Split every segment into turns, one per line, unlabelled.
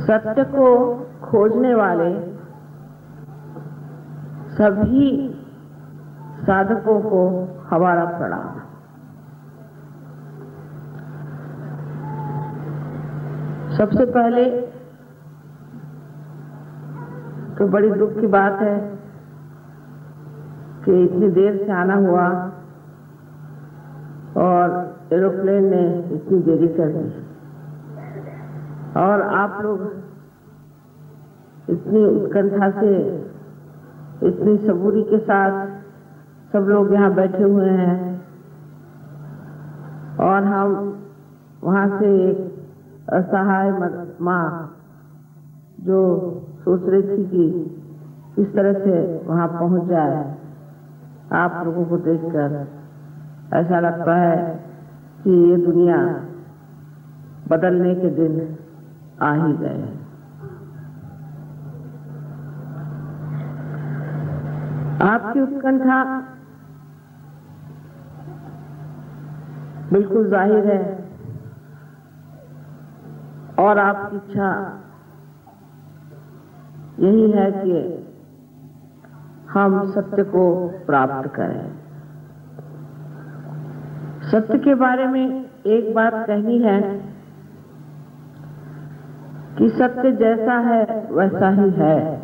सत्य को खोजने वाले सभी साधकों को हमारा प्रणाम सबसे पहले तो बड़ी दुख की बात है कि इतनी देर से आना हुआ और एरोप्लेन ने इतनी देरी कर दी। और आप लोग इतनी उत्कंठा से, इतनी सबूरी के साथ सब लोग यहाँ बैठे हुए हैं। और हम वहाँ से एक असहाय माँ जो सोच रही थी कि किस तरह से वहाँ पहुँच जाए, आप लोगों को देखकर ऐसा लगता है कि ये दुनिया बदलने के दिन आ ही गए आपकी उत्कंठा बिल्कुल ज़ाहिर है। और आपकी इच्छा यही है कि हम सत्य को प्राप्त करें। सत्य के बारे में एक बात कहनी है कि सत्य जैसा है, वैसा ही है।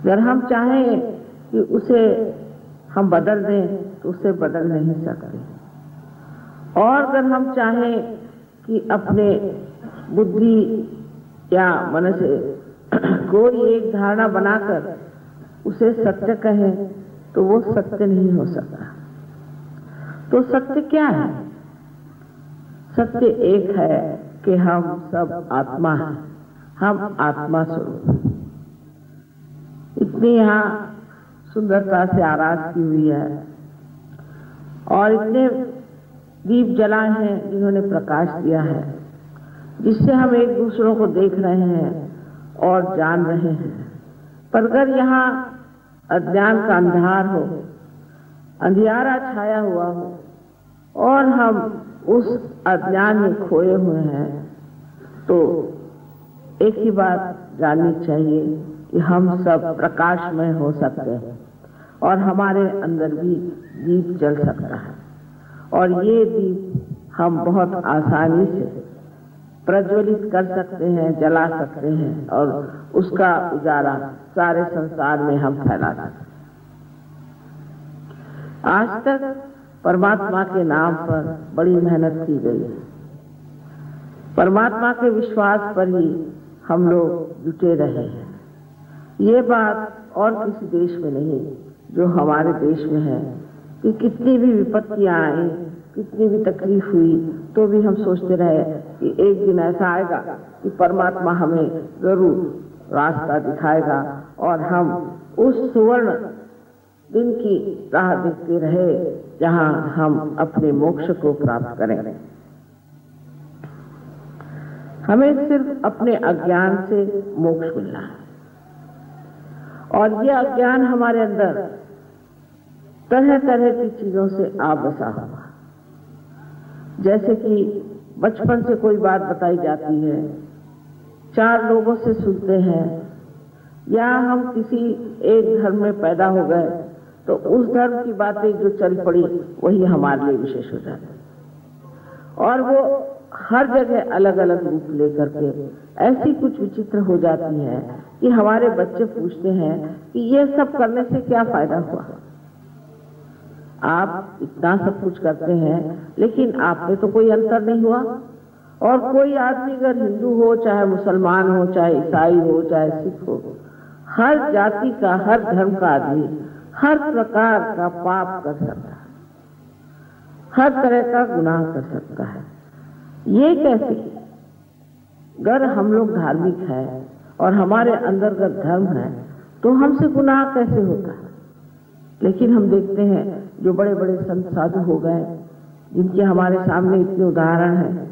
अगर हम चाहें कि उसे हम बदल दें तो उसे बदल नहीं सकते। और अगर हम चाहें कि अपने बुद्धि या मन से कोई एक धारणा बनाकर उसे सत्य कहें तो वो सत्य नहीं हो सकता। तो सत्य क्या है? सत्य एक है। कि हम सब आत्मा हैं। हम आत्मा स्वरूप इतनी यहाँ सुंदरता से आराध की हुई है। और इतने दीप जलाए हैं जिन्होंने प्रकाश दिया है, जिससे हम एक दूसरों को देख रहे हैं और जान रहे हैं। पर अगर यहाँ अज्ञान का अंधार हो, अंधियारा छाया हुआ हो, और हम उस अज्ञान में खोए हुए हैं तो एक ही बात जाननी चाहिए कि हम सब प्रकाशमय हो सकते हैं और हमारे अंदर भी दीप जल सकता है। और ये दीप हम बहुत आसानी से प्रज्वलित कर सकते हैं, जला सकते हैं और उसका उजाला सारे संसार में हम फैला सकते आज तक परमात्मा के नाम पर बड़ी मेहनत की गई है। परमात्मा के विश्वास पर ही हम लोग जुटे रहे हैं। ये बात और किसी देश में नहीं, जो हमारे देश में है, कि कितनी भी विपत्तियाँ आई, कितनी भी तकलीफ़ हुई तो भी हम सोचते रहे कि एक दिन ऐसा आएगा कि परमात्मा हमें ज़रूर रास्ता दिखाएगा और हम उस सुवर्ण दिन की राह देखते रहे, जहाँ हम अपने मोक्ष को प्राप्त करें। हमें सिर्फ़ अपने अज्ञान से मोक्ष मिलना है। और ये अज्ञान हमारे अंदर तरह तरह की चीज़ों से आ बसा हुआ। जैसे कि बचपन से कोई बात बताई जाती है, चार लोगों से सुनते हैं, या हम किसी एक धर्म में पैदा हो गए तो उस धर्म की बातें जो चल पड़ी, वही हमारे लिए विशेष हो जाती और वो हर जगह अलग अलग रूप लेकर के ऐसी कुछ विचित्र हो जाती है कि हमारे बच्चे पूछते हैं कि ये सब करने से क्या फ़ायदा हुआ? आप इतना सब कुछ करते हैं, लेकिन आप में तो कोई अंतर नहीं हुआ। और कोई आदमी अगर हिंदू हो, चाहे मुसलमान हो, चाहे ईसाई हो, चाहे सिख हो, हर जाति का, हर धर्म का आदमी, हर प्रकार का पाप कर सकता है। हर तरह का गुनाह कर सकता है। ये कैसे? अगर हम लोग धार्मिक है और हमारे अंदर का धर्म है तो हमसे गुनाह कैसे होता? है लेकिन हम देखते हैं जो बड़े बड़े संत साधु हो गए, जिनके हमारे सामने इतने उदाहरण हैं,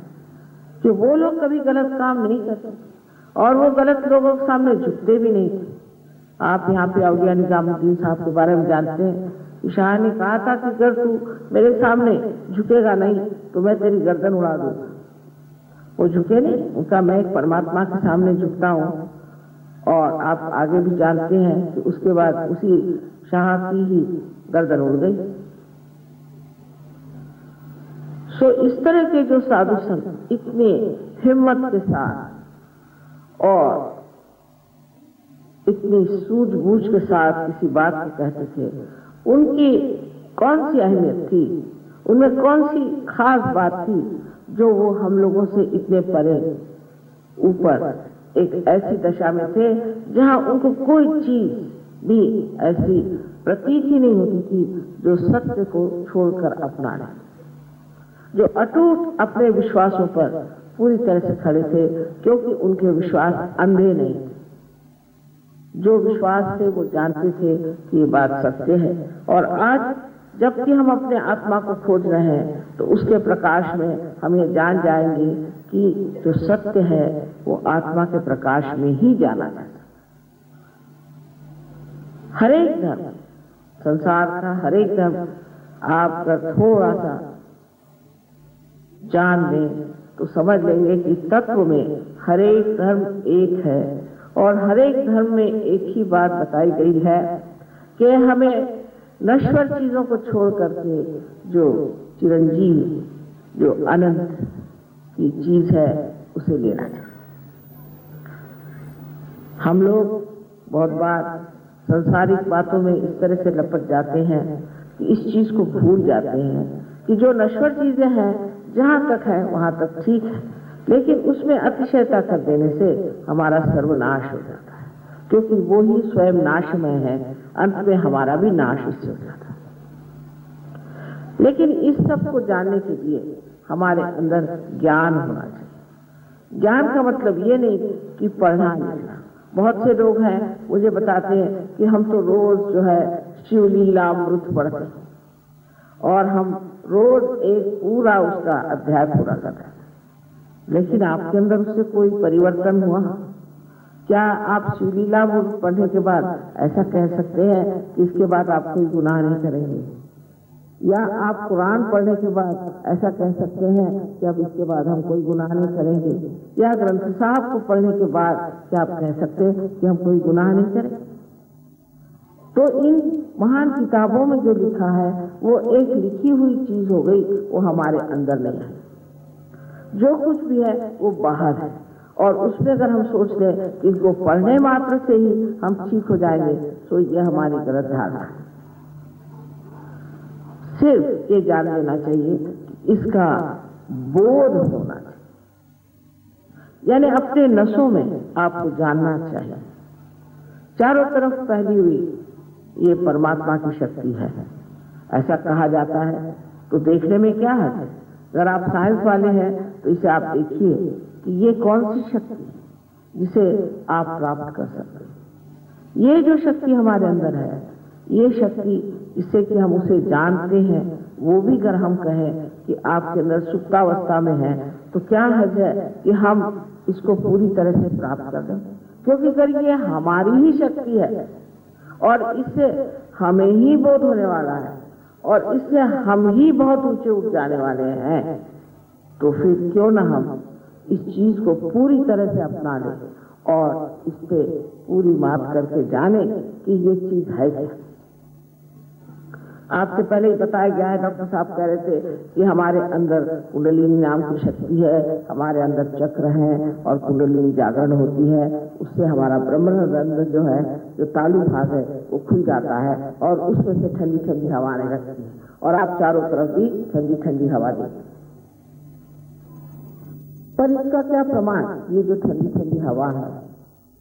कि वो लोग कभी गलत काम नहीं करते और वो गलत लोगों के सामने झुकते भी नहीं थे। आप यहाँ पे अवलिया निजामुद्दीन साहब के बारे में जानते हैं शाह ने कहा था कि अगर तू मेरे सामने झुकेगा नहीं तो मैं तेरी गर्दन उड़ा दूँगा। वो झुके नहीं उनका मैं एक परमात्मा के सामने झुकता हूँ और आप आगे भी जानते हैं कि उसके बाद उसी शाह की ही गर्दन उड़ गई। सो इस तरह के जो साधु संत इतने हिम्मत के साथ और इतनी सूझबूझ के साथ किसी बात को कहते थे, उनकी कौन सी अहमियत थी? उनमें कौन सी खास बात थी? जो वो हम लोगों से इतने परे ऊपर एक ऐसी दशा में थे, जहाँ उनको कोई चीज़ भी ऐसी प्रतीत ही नहीं होती थी जो सत्य को छोड़कर अपनाना। जो अटूट अपने विश्वासों पर पूरी तरह से खड़े थे, क्योंकि उनके विश्वास अंधे नहीं थे। जो विश्वास थे, वो जानते थे कि ये बात सत्य है। और आज जबकि हम अपने आत्मा को खोज रहे हैं तो उसके प्रकाश में हम ये जान जाएँगे कि जो सत्य है, वो आत्मा के प्रकाश में ही जाना जाता हरेक धर्म, संसार का हरेक धर्म, आपका थोड़ा सा जान लें तो समझ लेंगे कि तत्व में हरेक धर्म एक है। और हरेक धर्म में एक ही बात बताई गई है कि हमें नश्वर चीज़ों को छोड़ करके जो चिरंजीव, जो अनंत की चीज़ है, उसे लेना चाहिए। हम लोग बहुत बार संसारिक बातों में इस तरह से लपट जाते हैं कि इस चीज़ को भूल जाते हैं कि जो नश्वर चीज़ें हैं, जहाँ तक है, वहाँ तक ठीक है। लेकिन उसमें अतिशयता कर देने से हमारा सर्वनाश हो जाता है, क्योंकि वो ही स्वयं नाशमय है अंत में हमारा भी नाश उससे हो जाता लेकिन इस सबको जानने के लिए हमारे अंदर ज्ञान होना चाहिए। ज्ञान का मतलब ये नहीं कि पढ़ना लिखना। बहुत से लोग हैं, मुझे बताते हैं कि हम तो रोज जो है शिवलीला, अमृत पढ़ते हैं। और हम रोज एक पूरा उसका अध्याय पूरा करते हैं। लेकिन आपके अंदर उससे कोई परिवर्तन हुआ? क्या आप शिवलीला पढ़ने के बाद ऐसा कह सकते हैं कि इसके बाद आप कोई गुनाह नहीं करेंगे? या आप कुरान पढ़ने के बाद ऐसा कह सकते हैं कि अब इसके बाद हम कोई गुनाह नहीं करेंगे? या ग्रंथ साहब को पढ़ने के बाद क्या आप कह सकते हैं कि हम कोई गुनाह नहीं करेंगे? तो इन महान किताबों में जो लिखा है, वो एक लिखी हुई चीज़ हो गई, वो हमारे अंदर नहीं है। जो कुछ भी है, वो बाहर है। और उसमें अगर हम सोच लें कि इसको पढ़ने मात्र से ही हम ठीक हो जाएँगे तो ये हमारी गलत धारणा है। सिर्फ़ ये जान लेना चाहिए इसका बोध होना चाहिए। यानी अपने नसों में आपको जानना चाहिए। चारों तरफ़ फैली हुई ये परमात्मा की शक्ति है। ऐसा कहा जाता है तो देखने में क्या है? अगर आप साइंस वाले हैं तो इसे आप देखिए। कि ये कौन सी शक्ति जिसे आप प्राप्त कर सकते ये जो शक्ति हमारे अंदर है, ये शक्ति जिससे कि हम उसे जानते हैं, वो भी अगर हम कहें कि आपके अंदर सुप्तावस्था में है तो क्या हज है कि हम इसको पूरी तरह से प्राप्त कर दें क्योंकि अगर ये हमारी ही शक्ति है, और इससे हमें ही बोध होने वाला है, और इससे हम ही बहुत ऊँचे उठ जाने वाले हैं तो फिर क्यों ना हम इस चीज़ को पूरी तरह से अपना लें और इस पे पूरी मात करके जाने कि ये चीज़ है क्या। आपसे पहले ही बताया गया है, डॉक्टर साहब कह रहे थे कि हमारे अंदर कुंडलिनी नाम की शक्ति है, हमारे अंदर चक्र है और कुंडलिनी जागरण होती है, उससे हमारा ब्रह्म रंध्र जो है, जो तालु भाग है, वो खुल जाता है और उसमें से ठंडी ठंडी हवा आने लगती है। और आप चारों तरफ़ भी ठंडी ठंडी हवा देते पर इसका क्या प्रमाण? ये जो ठंडी ठंडी हवा है,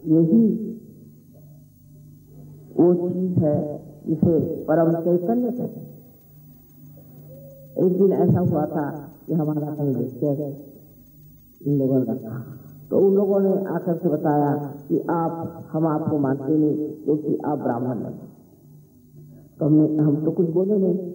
यही वो चीज़ है जिसे परम चैतन्य कहते हैं। एक दिन ऐसा हुआ था कि हमारा कहीं लेक्चर इन लोगों का तो उन लोगों ने आकर के बताया कि आप, हम आपको मानते नहीं, क्योंकि आप ब्राह्मण हैं। तो हमने, हम तो कुछ बोले नहीं।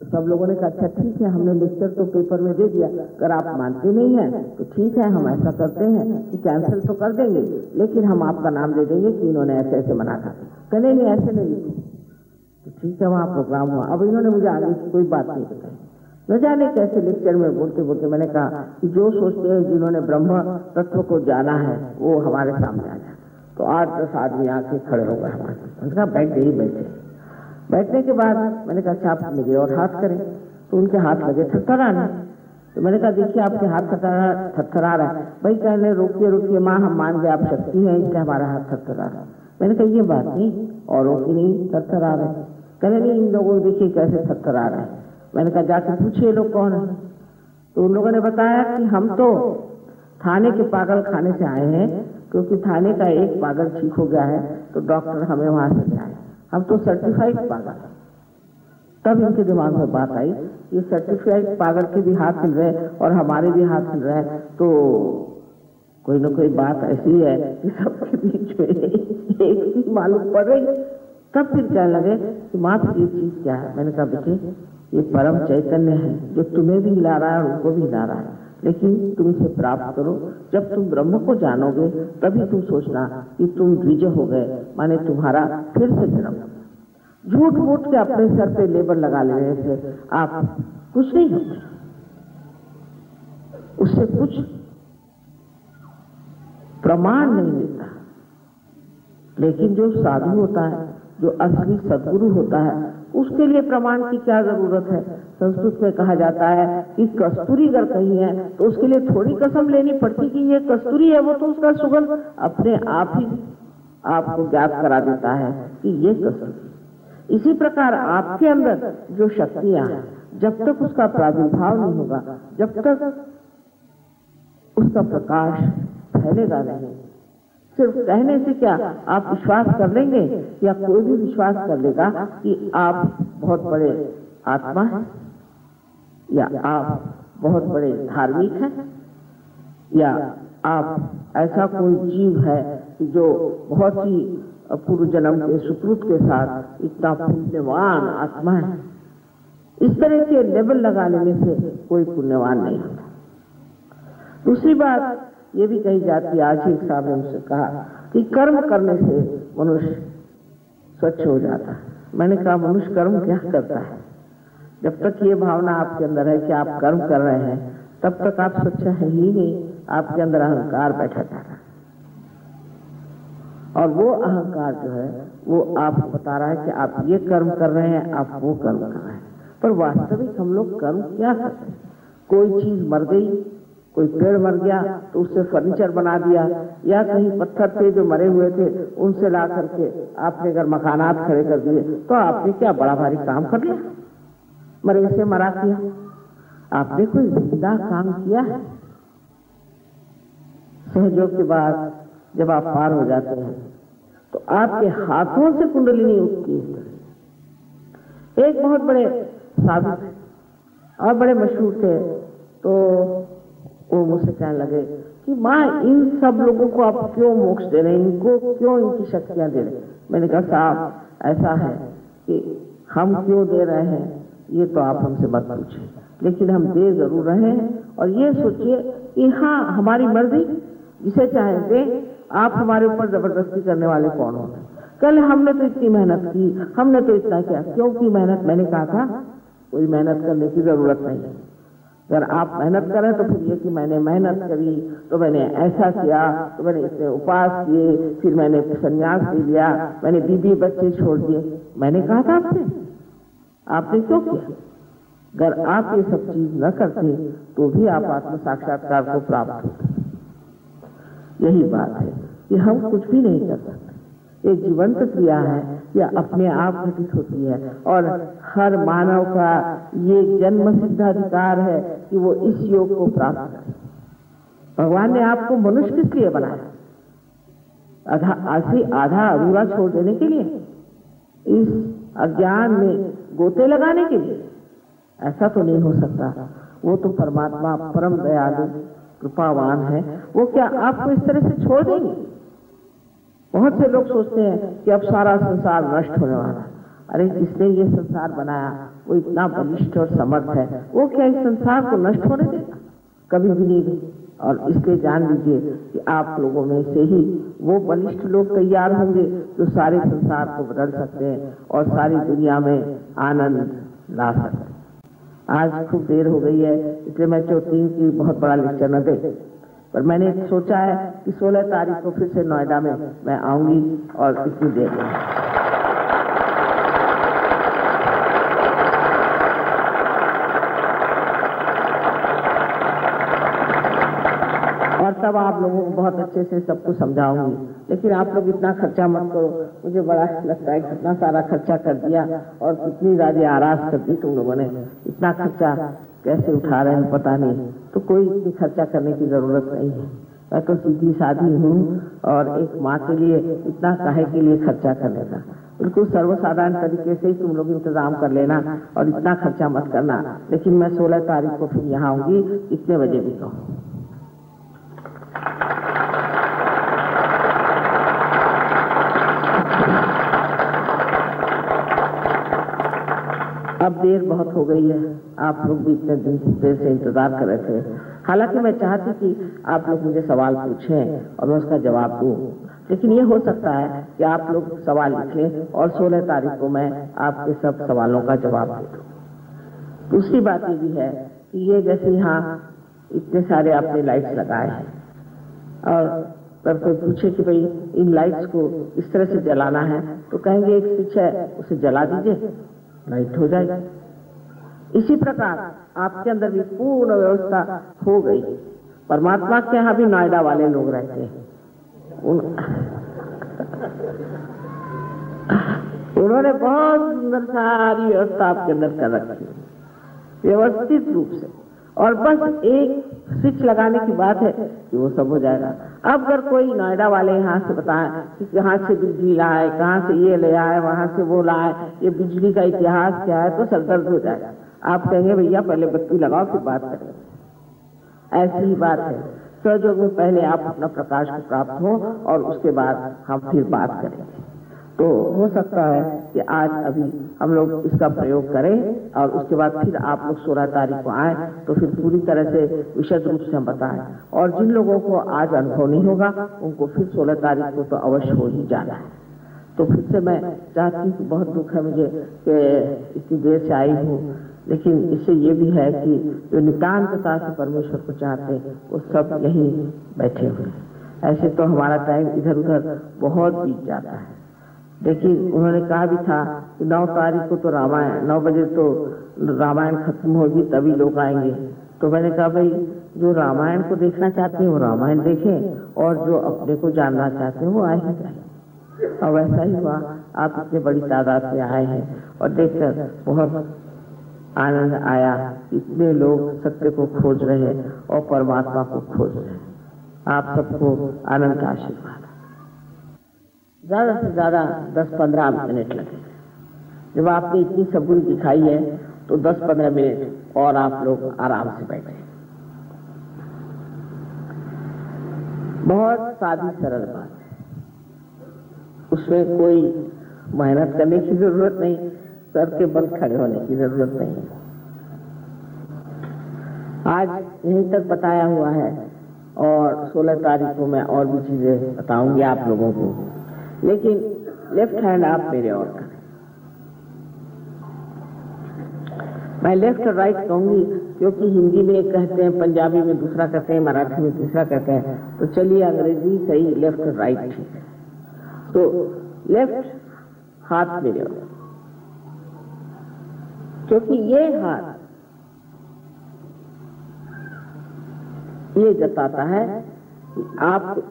सब लोगों ने कहा अच्छा ठीक है, हमने लेक्चर तो पेपर में दे दिया। अगर आप मानते नहीं हैं तो ठीक है, हम ऐसा करते हैं कि कैंसिल तो कर देंगे, लेकिन हम आपका नाम दे देंगे कि इन्होंने ऐसे ऐसे मना था। कहने नहीं, ऐसे नहीं। लिखो तो ठीक है, वहाँ प्रोग्राम हुआ। अब इन्होंने मुझे आगे की कोई बात नहीं बताई। न जाने कैसे लेक्चर में बोलते बोलते मैंने कहा कि जो सोचते हैं जिन्होंने ब्रह्म तत्व को जाना है, वो हमारे सामने आ जाए। तो आठ दस आदमी आके खड़े हो गए हमारे बैठ गई बैठे। बैठने के बाद मैंने कहा अच्छा आप लगे और हाथ करें। तो उनके हाथ लगे थरथराने। तो मैंने कहा, देखिए, आपके हाथ थरथरा थरथरा रहा है। भाई, कहने रोकिए रोकिए, माँ, हम मान गए, आप शक्ति है, इसलिए हमारा हाथ थरथरा रहा मैंने कहा, ये बात नहीं, औरों की नहीं, थरथरा रहे कहने नहीं इन लोगों को देखिए, कैसे थरथरा रहे मैंने कहा, जाके पूछिए लोग कौन है? तो उन लोगों ने बताया कि हम तो थाने के पागल खाने से आए हैं, क्योंकि थाने का एक पागल ठीक हो गया है तो डॉक्टर हमें वहाँ से आए। हम तो सर्टिफाइड पागल तब इनके दिमाग में बात आई, ये सर्टिफाइड पागल के भी हाथ हिल रहे और हमारे भी हाथ हिल रहे तो कोई ना कोई बात ऐसी है कि सबके बीच में एक ही मालूम पड़ रही तब फिर कहने लगे कि माँ ये चीज़ क्या है? मैंने कहा बेटे ये परम चैतन्य है, जो तुम्हें भी हिला रहा है और उनको भी हिला रहा है। लेकिन तुम इसे प्राप्त करो। जब तुम ब्रह्म को जानोगे, तभी तुम सोचना कि तुम द्विज हो गए, माने तुम्हारा फिर से जन्म। झूठ मूठ के अपने सर पे लेबर लगा लेने से आप कुछ नहीं होते उससे कुछ प्रमाण नहीं मिलता। लेकिन जो साधु होता है, जो असली सदगुरु होता है, उसके लिए प्रमाण की क्या ज़रूरत है? संस्कृत में कहा जाता है कि कस्तूरी अगर कहीं है तो उसके लिए थोड़ी कसम लेनी पड़ती कि ये कस्तूरी है, वो तो उसका सुगंध अपने आप ही आपको ज्ञात करा देता है कि ये कस्तूरी इसी प्रकार आपके अंदर जो शक्तियाँ जब तक उसका प्रादुर्भाव नहीं होगा, जब तक उसका प्रकाश फैलेगा नहीं। सिर्फ़ कहने से क्या आप विश्वास कर लेंगे या कोई भी विश्वास कर लेगा कि आप बहुत बड़े आत्मा हैं? या आप बहुत बड़े धार्मिक हैं, या आप ऐसा कोई जीव है जो बहुत ही पूर्व जन्म के सुकृत के साथ इतना पुण्यवान आत्मा है, इस तरह के लेवल लगा लेने से कोई पुण्यवान नहीं होता। दूसरी बात ये भी कही जाती है ही साहब ने मुझसे कहा कि कर्म करने से मनुष्य स्वच्छ हो जाता है। मैंने कहा, मनुष्य कर्म क्या करता है? जब तक ये भावना आपके अंदर है कि आप कर्म कर रहे हैं, तब तक आप स्वच्छ है ही नहीं। आपके अंदर अहंकार बैठा जा रहा है। और वो अहंकार जो है, वो आपको बता रहा है कि आप ये कर्म कर रहे हैं, आप वो कर्म कर रहे हैं। पर वास्तविक हम लोग कर्म क्या करते हैं? कोई चीज़ मर गई, कोई पेड़ मर गया तो उससे फर्नीचर बना दिया, या कहीं पत्थर थे जो मरे हुए थे, उनसे ला करके आपने अगर मकानात खड़े कर दिए तो आपने क्या बड़ा भारी काम कर लिया? मरे से मरा किया। आपने कोई ज़िंदा काम किया है? सहयोग के बाद जब आप पार हो जाते हैं तो आपके हाथों से कुंडलिनी उठती है। एक बहुत बड़े साधु थे और बड़े मशहूर थे तो वो मुझसे कहने लगे कि, माँ, इन सब लोगों को आप क्यों मोक्ष दे रहे हैं? इनको क्यों इनकी शक्तियाँ दे रहे मैंने कहा, साहब, ऐसा है कि हम क्यों दे रहे हैं? ये तो आप हमसे मत पूछे लेकिन हम दे ज़रूर रहे हैं और ये सोचिए कि हाँ हमारी मर्ज़ी, जिसे चाहे दे। आप हमारे ऊपर ज़बरदस्ती करने वाले कौन हो? कल हमने तो इतनी मेहनत की, हमने तो इतना किया। क्यों की मेहनत? मैंने कहा था, कोई मेहनत करने की ज़रूरत नहीं है। अगर आप मेहनत करें तो फिर ये कि मैंने मेहनत करी तो मैंने ऐसा किया तो मैंने इतने उपास किए, फिर मैंने संन्यास ले लिया, मैंने बीबी बच्चे छोड़ दिए। मैंने कहा था आपसे। आपने क्यों किया। अगर आप ये सब चीज़ न करते तो भी आप आत्म साक्षात्कार को प्राप्त होते। यही बात है कि हम कुछ भी नहीं कर सकते। ये जीवंत क्रिया है, या अपने आप घटित होती है। और हर मानव का ये जन्म सिद्ध अधिकार है कि वो इस योग को प्राप्त करे। भगवान ने आपको मनुष्य किस लिए बनाया? आधी आधा अधूरा छोड़ देने के लिए। इस अज्ञान में गोते लगाने के लिए। ऐसा तो नहीं हो सकता। वो तो परमात्मा परम दयालु, कृपावान है। वो क्या आपको इस तरह से छोड़ देंगे? बहुत से लोग सोचते हैं कि अब सारा संसार नष्ट होने वाला है। अरे जिसने ये संसार बनाया? वो इतना बलिष्ठ और समर्थ है। वो क्या इस संसार को नष्ट होने देगा कभी भी नहीं। और इसलिए जान लीजिए कि आप लोगों में से ही वो बलिष्ठ लोग तैयार होंगे जो सारे संसार को बदल सकते हैं और सारी दुनिया में आनंद ला सकते आज खूब देर हो गई है, इसलिए मैं चौथी की बहुत बड़ा लेक्चर न दे। पर मैंने सोचा है कि 16 तारीख को फिर से नोएडा में मैं आऊँगी और इतनी देर में और तब आप लोगों को बहुत अच्छे से सब कुछ समझाऊँगी। लेकिन आप लोग इतना खर्चा मत करो। मुझे बड़ा लगता है कितना सारा खर्चा कर दिया और कितनी ज़्यादा आराज कर दी तुम लोगों ने। इतना खर्चा कैसे उठा रहे हैं पता नहीं। तो कोई इतनी खर्चा करने की ज़रूरत नहीं है। मैं तो सीधी साधी हूँ और एक माँ के लिए, इतना काहे के लिए खर्चा करने का बिल्कुल सर्वसाधारण तरीके से ही तुम लोग इंतज़ाम कर लेना और इतना खर्चा मत करना। लेकिन मैं सोलह तारीख को फिर यहाँ आऊँगी। इतने बजे भी कहूँ। अब देर बहुत हो गई है। आप लोग भी इतने दिन देर से इंतज़ार कर रहे थे। हालाँकि मैं चाहती कि आप लोग मुझे सवाल पूछें और मैं उसका जवाब दूँ। लेकिन ये हो सकता है कि आप लोग सवाल लिखें और 16 तारीख को मैं आपके सब सवालों का जवाब दे दूँ। दूसरी बात ये भी है कि ये जैसे यहाँ इतने सारे आपने लाइट्स लगाए हैं। और कोई पूछे कि भाई, इन लाइट्स को इस तरह से जलाना है तो कहेंगे, एक स्विच है, उसे जला दीजिए लाइट हो जाएगी। इसी प्रकार आपके अंदर भी पूर्ण व्यवस्था हो गई। परमात्मा के यहाँ भी नोएडा वाले लोग रहते हैं। उन... उन्होंने बहुत सुंदर सारी व्यवस्था आपके अंदर कर रखी व्यवस्थित रूप से। और बस एक स्विच लगाने की बात है कि वो सब हो जाएगा। अब अगर कोई नोएडा वाले यहाँ से बताए कि कहाँ से बिजली लाए, कहाँ से ये ले आए, वहाँ से वो लाए, ये बिजली का इतिहास क्या है तो सरदर्द हो जाएगा। आप कहेंगे, भैया, पहले बत्ती लगाओ, फिर बात करें ऐसी ही बात है। सहयोग में पहले आप अपना प्रकाश को प्राप्त हो और उसके बाद हम फिर बात करेंगे। तो हो सकता है कि आज अभी हम लोग इसका प्रयोग करें और उसके बाद फिर आप लोग सोलह तारीख को आए तो फिर पूरी तरह से विशद रूप से हम बताएँ। और जिन लोगों को आज अनुभव नहीं होगा, उनको फिर सोलह तारीख को तो अवश्य हो ही जाना है। तो फिर से मैं चाहती हूँ बहुत दुख है मुझे कि इतनी देर से आई हूँ, लेकिन इससे ये भी है कि जो नितान्तता से परमेश्वर को चाहते वो सब यहीं बैठे हुए ऐसे तो हमारा टाइम इधर उधर बहुत बीत जाता है। देखिए, उन्होंने कहा भी था कि नौ तारीख को तो रामायण, नौ बजे तो रामायण खत्म होगी, तभी लोग आएँगे। तो मैंने कहा, भाई, जो रामायण को देखना चाहते हैं, वो रामायण देखें, और जो अपने को जानना चाहते हैं, वो आए ही जाए। और वैसा ही हुआ, आप इतने बड़ी तादाद से आए हैं, और देखकर बहुत आनंद आया इतने लोग सत्य को खोज रहे और परमात्मा को खोज रहे आप सबको आनंद का आशीर्वाद। ज़्यादा से ज़्यादा दस पंद्रह मिनट लगे जब आपने इतनी सबूरी दिखाई है तो दस पंद्रह मिनट और आप लोग आराम से बैठे। बहुत सादी सरल बात है। उसमें कोई मेहनत करने की ज़रूरत नहीं, सर के बल खड़े होने की ज़रूरत नहीं। आज यहीं तक बताया हुआ है और 16 तारीख को मैं और भी चीज़ें बताऊँगी आप लोगों को। लेकिन लेफ़्ट हैंड आप मेरे और करें। मैं लेफ़्ट और राइट कहूँगी, क्योंकि हिंदी में एक कहते हैं, पंजाबी में दूसरा कहते हैं, मराठी में तीसरा कहते हैं। तो चलिए, अंग्रेज़ी सही लेफ़्ट और राइट ठीक है। तो लेफ़्ट हाथ मेरे और क्योंकि ये हाथ, ये जताता है कि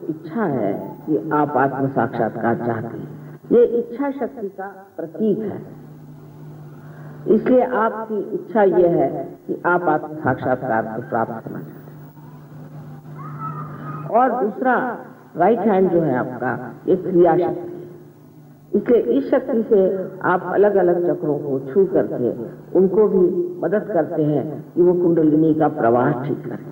इच्छा है कि आप आत्म साक्षात्कार चाहते हैं। ये इच्छा शक्ति का प्रतीक है। इसलिए आपकी इच्छा ये है कि आप आत्म साक्षात्कार को प्राप्त करना चाहते हैं। और दूसरा राइट हैंड जो है आपका, ये क्रिया शक्ति इसलिए इस शक्ति से आप अलग अलग चक्रों को छू करके उनको भी मदद करते हैं कि वो कुंडलिनी का प्रवाह ठीक करें।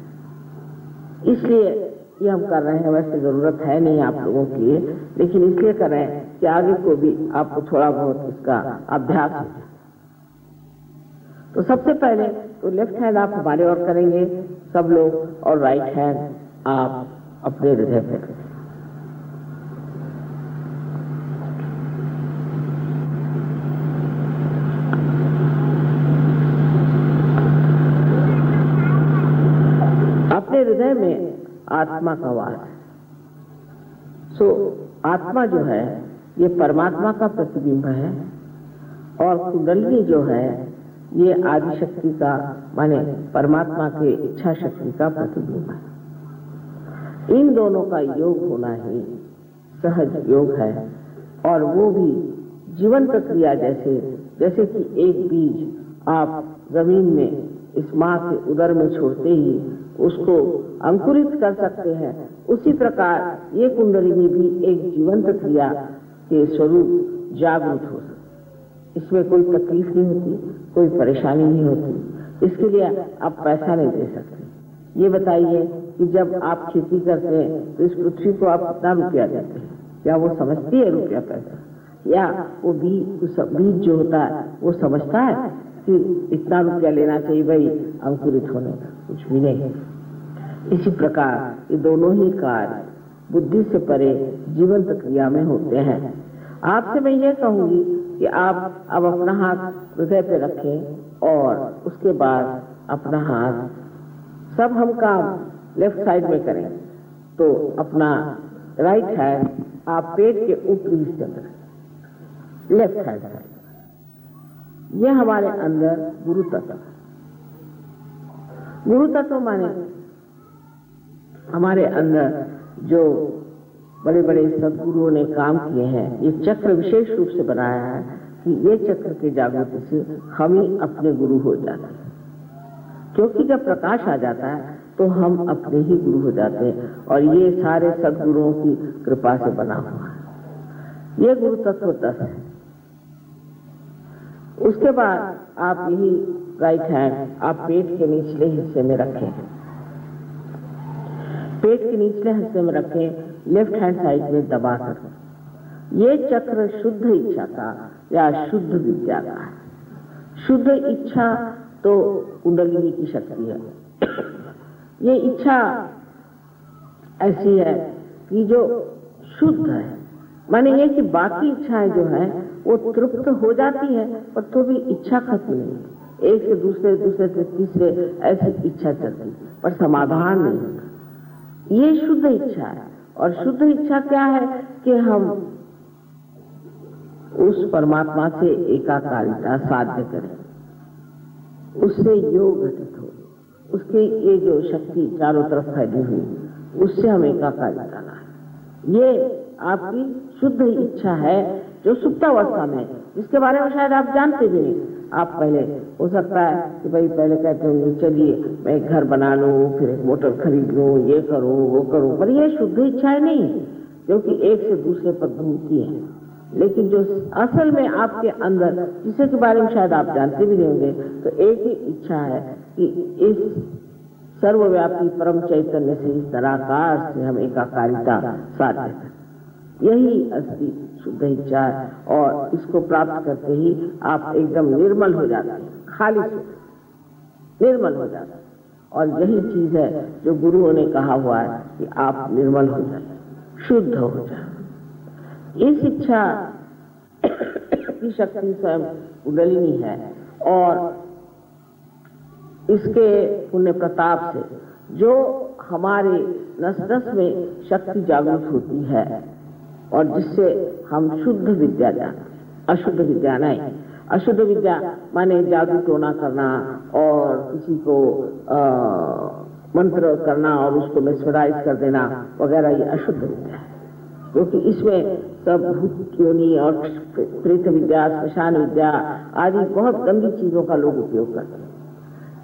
इसलिए ये हम कर रहे हैं, वैसे ज़रूरत है नहीं आप लोगों की लेकिन इसलिए कर रहे हैं कि आगे को भी आपको थोड़ा बहुत इसका अभ्यास हो तो सबसे पहले तो लेफ़्ट हैंड आप हमारे और करेंगे, सब लोग और राइट हैंड आप अपने हृदय पे करेंगे अपने हृदय में आत्मा का वास। सो आत्मा जो है, ये परमात्मा का प्रतिबिंब है और कुंडली जो है, ये आदि शक्ति का, माने परमात्मा के इच्छा शक्ति का प्रतिबिंब है। इन दोनों का योग होना ही सहज योग है और वो भी जीवन प्रक्रिया जैसे जैसे कि एक बीज आप ज़मीन में इस माँ के उदर में छोड़ते ही उसको अंकुरित कर सकते हैं। उसी प्रकार ये कुंडलिनी भी एक जीवंत क्रिया के स्वरूप जागरूक हो सकती इसमें कोई तकलीफ़ नहीं होती, कोई परेशानी नहीं होती। इसके लिए आप पैसा नहीं दे सकते। ये बताइए कि जब आप खेती करते हैं तो इस पृथ्वी को आप कितना रुपया देते हैं? क्या वो समझती है रुपया पैसा? या वो बीज बीज जो होता है, वो समझता है कि इतना रुपया लेना चाहिए भाई अंकुरित होने का? कुछ भी नहीं। इसी प्रकार ये दोनों ही कार्य बुद्धि से परे जीवन प्रक्रिया में होते हैं। आपसे मैं ये कहूँगी कि आप अब अपना हाथ हृदय पे रखें और उसके बाद अपना हाथ सब हम काम लेफ़्ट साइड में करें। तो अपना राइट हैंड आप पेट के ऊपरी हिस्से में लेफ़्ट हैंड। साइड यह हमारे अंदर गुरु तत्व गुरु तत्व माने। हमारे अंदर जो बड़े बड़े सदगुरुओं ने काम किए हैं, ये चक्र विशेष रूप से बनाया है कि ये चक्र के जागृति से हम ही अपने गुरु हो जाते हैं। क्योंकि जब प्रकाश आ जाता है तो हम अपने ही गुरु हो जाते हैं और ये सारे सदगुरुओं की कृपा से बना हुआ है। ये गुरु तत्व दस है। उसके बाद आप यही राइट हैंड आप पेट के निचले हिस्से में रखें। पेट के निचले हिस्से में रखें, लेफ़्ट हैंड साइड में दबा कर। ये चक्र शुद्ध इच्छा का या शुद्ध विद्या का है। शुद्ध इच्छा तो कुंडलिनी की शक्ति है। ये इच्छा ऐसी है कि जो शुद्ध है। माने ये कि बाकी इच्छाएँ जो है, वो तृप्त हो जाती है, पर तो भी इच्छा खत्म नहीं एक से दूसरे दूसरे से तीसरे ऐसी इच्छा चलती, पर समाधान नहीं होता। ये शुद्ध इच्छा है। और शुद्ध इच्छा क्या है कि हम उस परमात्मा से एकाकारिता साध्य करें। उससे योग घटित हो। उसकी ये जो शक्ति चारों तरफ़ फैली हुई, उससे हम एकाकारिता लाए। ये आपकी शुद्ध इच्छा है, जो सुप्तावस्था में जिसके बारे में शायद आप जानते भी नहीं। आप पहले, हो सकता है कि भाई पहले कहते होंगे, चलिए, मैं घर बना लूँ, फिर एक मोटर खरीद लूँ, ये करूँ, वो करूँ। पर ये शुद्ध इच्छाएँ नहीं, क्योंकि एक से दूसरे पर घूमती है। लेकिन जो असल में आपके अंदर, जिसे के बारे में शायद आप जानते भी नहीं होंगे तो एक ही इच्छा है कि इस सर्वव्यापी परम चैतन्य से इस निराकार से हम एकाकारिता साध्य यही असली शुद्ध इच्छा और इसको प्राप्त करते ही आप एकदम निर्मल हो जाते हैं, खाली निर्मल हो जाते हैं। और यही चीज़ है जो गुरुओं ने कहा हुआ है कि आप निर्मल हो जाए, शुद्ध हो जाए। इस इच्छा की शक्ति स्वयं कुंडलिनी है और इसके पुण्य प्रताप से जो हमारे नस नस में शक्ति जागृत होती है और जिससे हम शुद्ध विद्या जाते अशुद्ध विद्या नहीं। अशुद्ध विद्या माने जादू टोना करना और किसी को आ, मंत्र करना और उसको मेस्मराइज कर देना वगैरह ये अशुद्ध विद्या है। क्योंकि इसमें सब भूत योनि और प्रेत विद्या स्मशान विद्या आदि बहुत गंदी चीज़ों का लोग उपयोग करते हैं।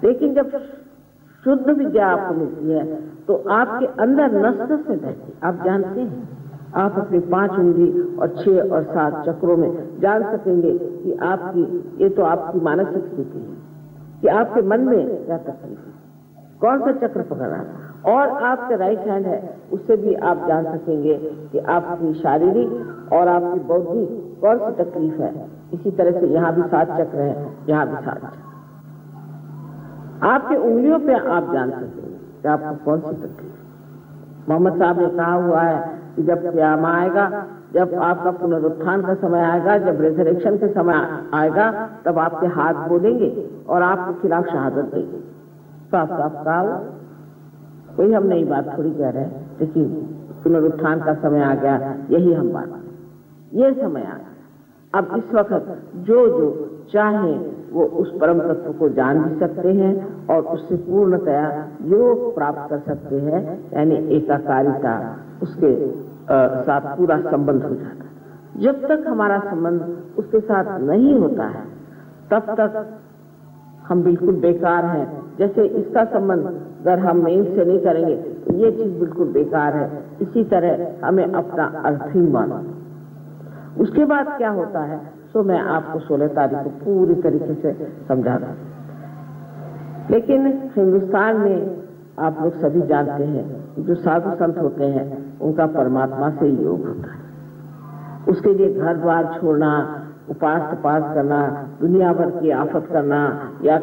लेकिन जब शुद्ध विद्या आपको मिलती है तो आपके अंदर नस से बहती आप जानते हैं? आप अपने पाँच उंगली और छह और सात चक्रों में जान सकेंगे कि आपकी, ये तो आपकी मानसिक स्थिति है, कि आपके मन में क्या तकलीफ़ है। कौन सा चक्र पकड़ है और आपका राइट हैंड है, उससे भी आप जान सकेंगे कि आपकी शारीरिक और आपकी बौद्धिक कौन सी तकलीफ़ है। इसी तरह से यहाँ भी सात चक्र है, यहाँ भी सात चक्र। आपके उंगलियों पे आप जान सकेंगे कि आपको कौन सी तकलीफ़ मोहम्मद साहब ने कहा हुआ है कि जब क्यामा आएगा, जब आपका पुनरुत्थान का समय आएगा, जब रिजरेक्शन का समय आएगा, तब आपके हाथ बोलेंगे और आपके खिलाफ शहादत देंगे। साफ़ साफ़ काल कोई हम नई बात थोड़ी कह रहे हैं। लेकिन पुनरुत्थान का समय आ गया, यही हम बात। ये समय आ गया। अब इस वक्त जो जो चाहे वो उस परम तत्व को जान भी सकते हैं और उससे पूर्णतया योग प्राप्त कर सकते हैं यानी एकाकारिता उसके आ, साथ पूरा संबंध हो जाता है। जब तक हमारा संबंध उसके साथ नहीं होता है तब तक हम बिल्कुल बेकार हैं। जैसे इसका संबंध अगर हम मेन से नहीं करेंगे तो ये चीज़ बिल्कुल बेकार है। इसी तरह हमें अपना अर्थ ही माना उसके बाद क्या होता है? तो मैं आपको सोलह तारीख को पूरी तरीके से समझा रहा लेकिन हिंदुस्तान में आप लोग सभी जानते हैं, जो साधु संत होते हैं, उनका परमात्मा से योग होता है। उसके लिए घर द्वार छोड़ना उपास तपास करना दुनिया भर की आफत करना, या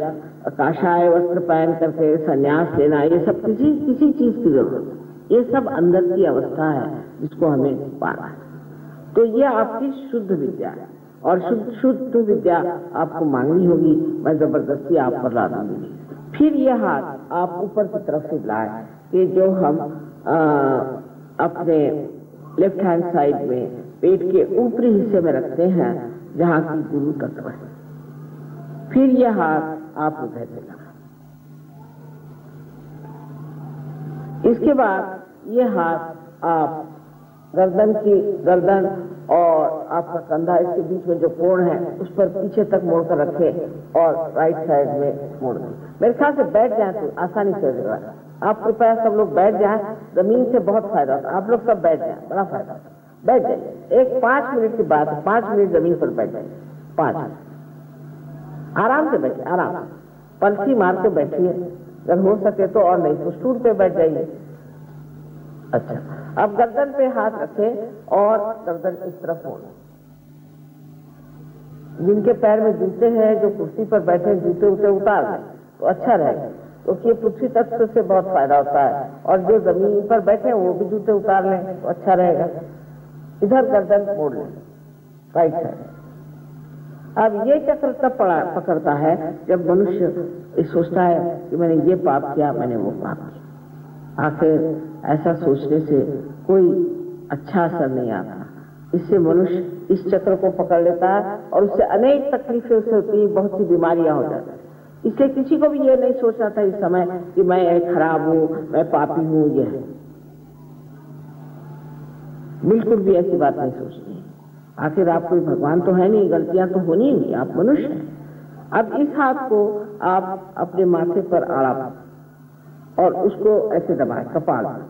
काशाय वस्त्र पहन करके संन्यास लेना, ये सब किसी किसी चीज़ की ज़रूरत ये सब अंदर की अवस्था है जिसको हमें पाना है। तो ये आपकी शुद्ध विद्या है। और शुद्ध शुद्ध विद्या आपको मांगनी होगी। मैं ज़बरदस्ती आप पर ला दूँगी। फिर यह हाथ आप ऊपर की तरफ़ से लाए कि जो हम आ, अपने लेफ़्ट हैंड साइड में पेट के ऊपरी हिस्से में रखते हैं जहाँ की गुरु तत्व है। फिर यह हाथ आप हृदय पे लगा इसके बाद ये हाथ आप गर्दन की गर्दन और आपका कंधा इसके बीच में जो कोण है, उस पर पीछे तक मोड़ कर रखे और राइट साइड में मोड़ दें। मेरे ख्याल से बैठ जाए तो आसानी से हो आप कृपया सब लोग बैठ जाए, ज़मीन से बहुत फ़ायदा होता है। आप लोग सब बैठ जाए, बड़ा फ़ायदा होता बैठ जाइए एक पाँच मिनट की बात पाँच मिनट ज़मीन पर बैठ जाइए पाँच। आराम से बैठिए, आराम। पलसी मार के बैठिए। अगर हो सके तो और नहीं तो स्टूल पे बैठ जाइए। अच्छा। अब गर्दन पे हाथ रखें और गर्दन इस तरफ़ मोड़ें। जिनके पैर में जूते हैं, जो कुर्सी पर बैठे जूते उते उतार दें तो अच्छा रहेगा। क्योंकि तो पृथ्वी तत्व से बहुत फ़ायदा होता है। और जो ज़मीन पर बैठे वो भी जूते उतार लें तो अच्छा रहेगा। इधर गर्दन मोड़ लें। राइट साइड अब ये चक्र तब पड़ा, पकड़ता है, जब मनुष्य सोचता है कि मैंने ये पाप किया, मैंने वो पाप किया। आखिर ऐसा सोचने से कोई अच्छा असर नहीं आता। इससे मनुष्य इस चक्र को पकड़ लेता है और उससे अनेक तकलीफें उससे होती है बहुत सी बीमारियाँ हो जाती। है इसलिए किसी को भी ये नहीं सोचना था इस समय कि मैं खराब हूँ, मैं पापी हूँ यह बिल्कुल भी ऐसी बात नहीं सोचनी। आखिर आप कोई भगवान तो है नहीं, गलतियाँ तो होनी नहीं, आप मनुष्य हैं। अब इस हाथ को आप अपने माथे पर आड़ा और उसको ऐसे दबाए, कपाल।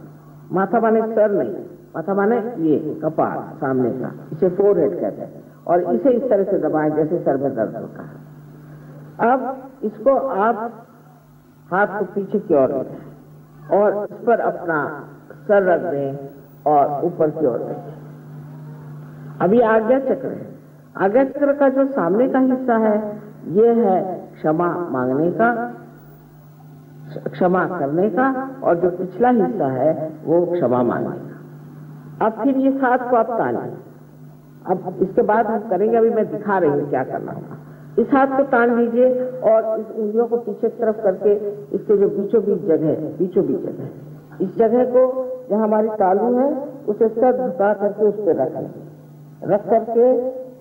माथा माने सर नहीं, माथा माने ये, कपाल, सामने का। इसे फोर हेड कहते हैं। और इसे इस तरह से दबाएँ जैसे सर में दर्द होता है। अब इसको आप हाथ को पीछे की ओर और इस पर अपना सर रख दें और ऊपर की ओर रखें। अभी आज्ञा चक्र है। आज्ञा चक्र का जो सामने का हिस्सा है, ये है क्षमा मांगने का क्षमा करने का और जो पिछला हिस्सा है, वो क्षमा मांगने का अब फिर ये सात को आप ताने अब इसके बाद हम करेंगे, अभी मैं दिखा रही हूँ क्या करना होगा। इस हाथ को तान लीजिए और इस उंगलियों को पीछे तरफ़ करके इसके जो बीचों बीच जगह है बीचों बीच जगह इस जगह को जहाँ हमारी तालू है, उसे सर झुका करके उस पर रख रख करके